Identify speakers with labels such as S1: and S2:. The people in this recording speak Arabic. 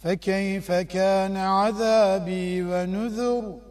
S1: فكيف كان عذابي ونذر